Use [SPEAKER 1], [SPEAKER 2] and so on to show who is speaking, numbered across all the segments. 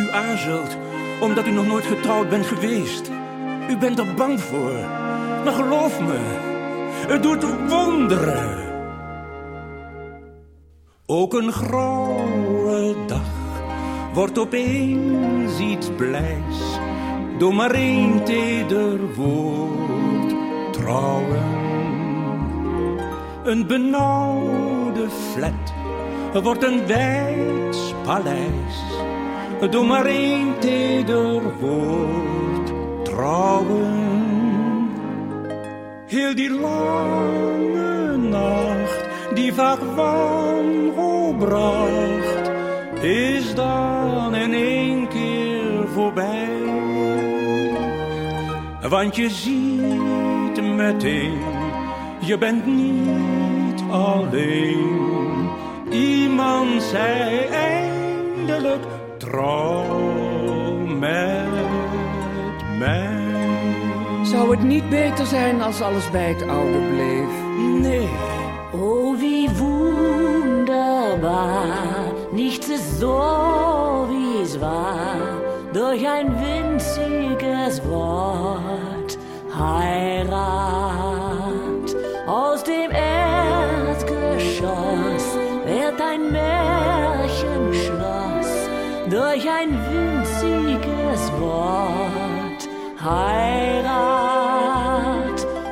[SPEAKER 1] U aarzelt omdat u nog nooit getrouwd bent geweest. U bent er bang voor. Maar geloof me, het doet wonderen. Ook een grauwe dag wordt opeens iets blijs. Door maar één teder woord trouwen. Een benauwde flat wordt een wijds paleis. Door maar één teder woord trouwen. Heel die lange nacht, die vaak wanhoop bracht, is dan in één keer voorbij. Want je ziet meteen, je bent niet alleen. Iemand zei eindelijk trouw met mij.
[SPEAKER 2] Zou het niet beter zijn als alles bij het oude bleef?
[SPEAKER 1] Nee,
[SPEAKER 3] Oh, wie wunderbar, nichts ist so, wie es war, durch ein winziges Wort, Heirat. Aus dem Erdgeschoss wird ein Märchenschloss, durch ein winziges Wort, Heirat.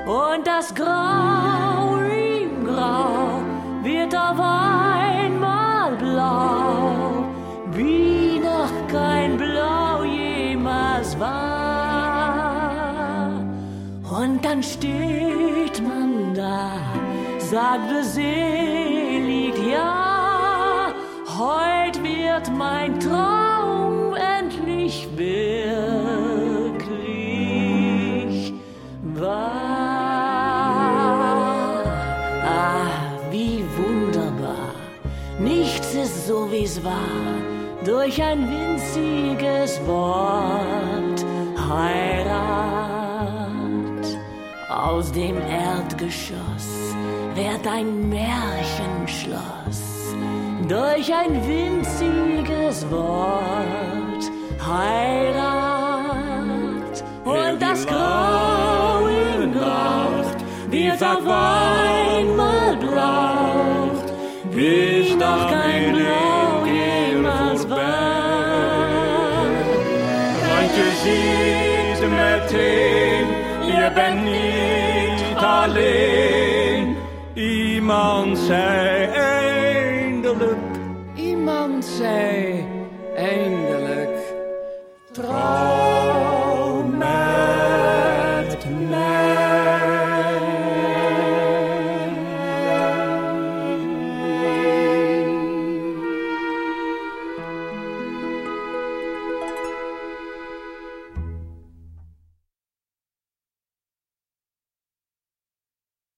[SPEAKER 3] Und das Grau im Grau wird auf einmal blau, wie noch kein Blau jemals war. Und dann steht man da, sagt beselig, ja, heut wird mein Traum endlich wirklich wahr. Ah, wie wunderbar, nichts ist so wie's war, durch ein winziges Wort Heirat. Aus dem Erdgeschoss wird ein Märchenschloss, durch ein winziges Wort Heirat. Und das graue Nacht wird auf einmal braucht, wie noch kein Blau jemals war.
[SPEAKER 1] Manche sieht mit dem, ihr bin nicht allein, immer und sei
[SPEAKER 2] Iemand zei eindelijk trouw.